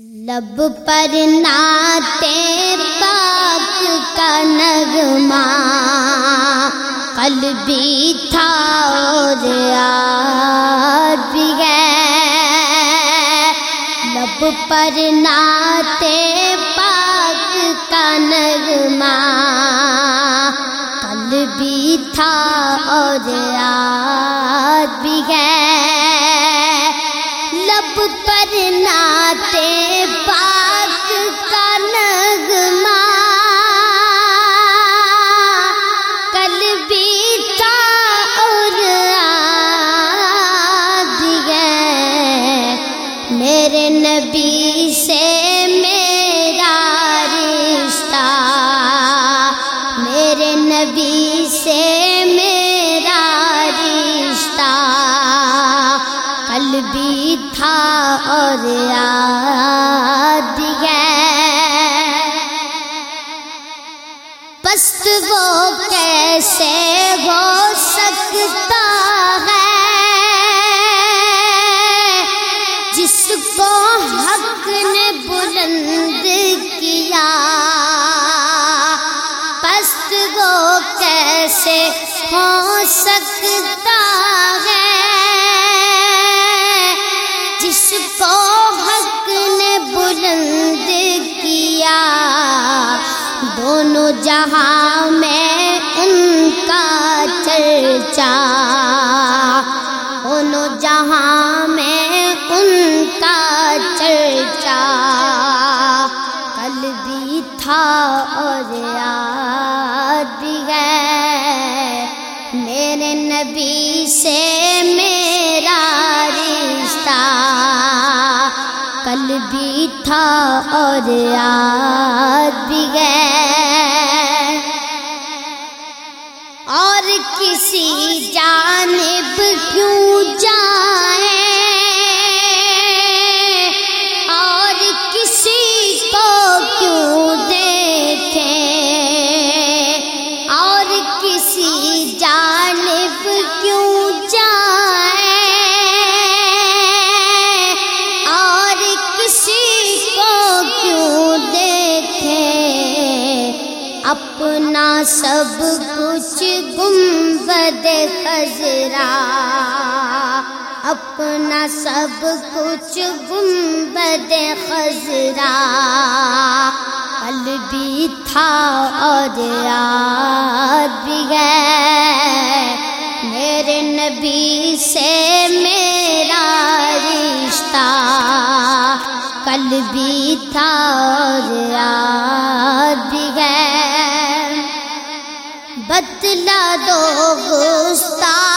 لب پر ناتے پاک کا نغمہ، قلبی تھا اور آج بھی ہے۔ لب پر ناتے پاک کا نغمہ، قلبی تھا اور آج بھی ہے۔ لب پر ناتے نبی سے میرا رشتہ کل بھی تھا اور آج ہے۔ پست وہ کیسے ہو سکتا ہے؟ جس کو سے ہو سکتا سے میرا رشتہ کل بھی تھا اور آج بھی گئے اور کسی جانب کیوں جان اپنا سب کچھ گنبد خزرا اپنا سب کچھ گنبد خزرا کل بھی تھا اور آج بھی ہے۔ میرے نبی سے میرا رشتہ۔ کل بھی تھا اور آج بتلا دو گستاخ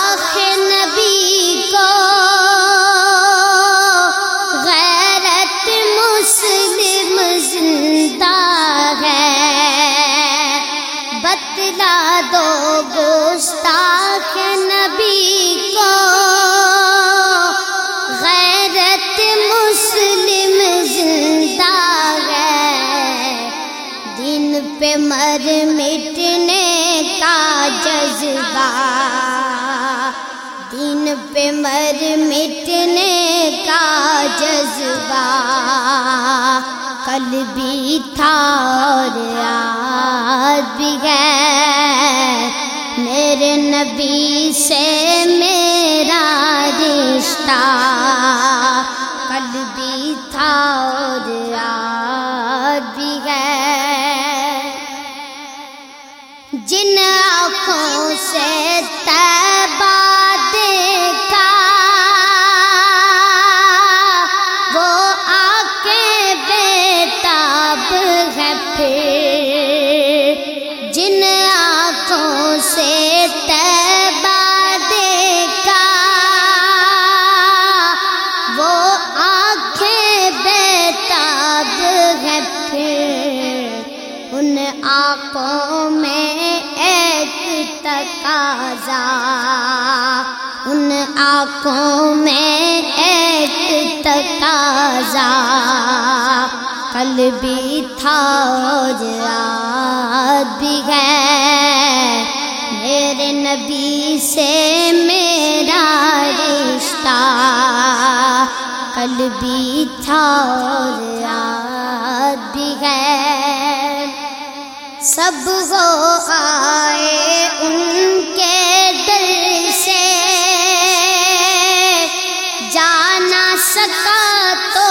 مر مٹنے کا جذبہ کل بھی تھا اور آج بھی ہے۔ میرے نبی سے میرا رشتہ کل بھی تھا اور آج بھی آنکھوں میں ایک تقاضا، ان آنکھوں میں ایک تقاضا۔ کل بھی تھا اور آج بھی ہے۔ میرے نبی سے میرا رشتہ۔ کل بھی تھا اور سب ہو آئے ان کے دل سے۔ جانا سکا تو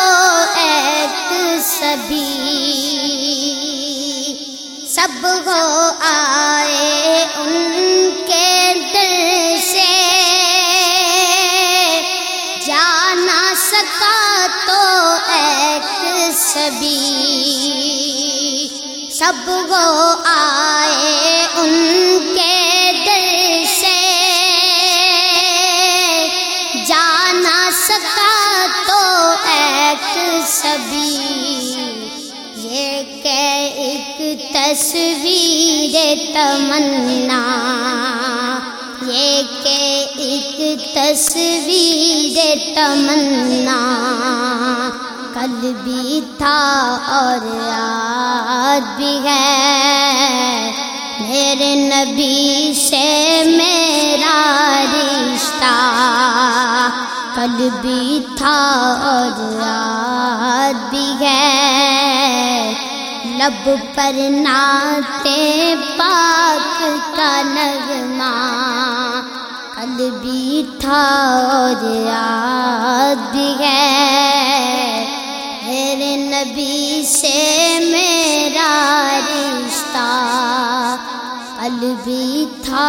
ایک سبھی۔ سب ہو آئے ان کے دل سے۔ جانا سکا تو ایک سبھی۔ سب وہ آئے ان کے دل سے۔ جانا سکا تو ایک سبھی یہ کہ ایک تصویر تمنا۔ یہ کہ ایک تصویر تمنا۔ کل بھی تھا اور یاد بھی ہے۔ میرے نبی سے میرا رشتہ کل بھی تھا اور یاد بھی ہے۔ لب پر ناتے پاک کا نغمہ کل بھی تھا اور یاد بھی ہے۔ نبی سے میرا رشتہ البی تھا